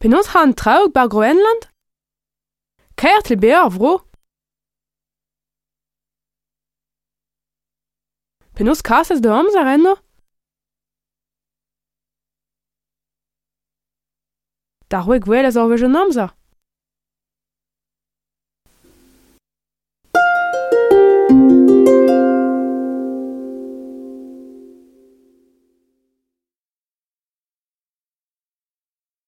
Penaos ha an traoù bar Groenland Kaert le beor vro. Penaos kasas da amzer enno Da roe gwell az orvejen amzer?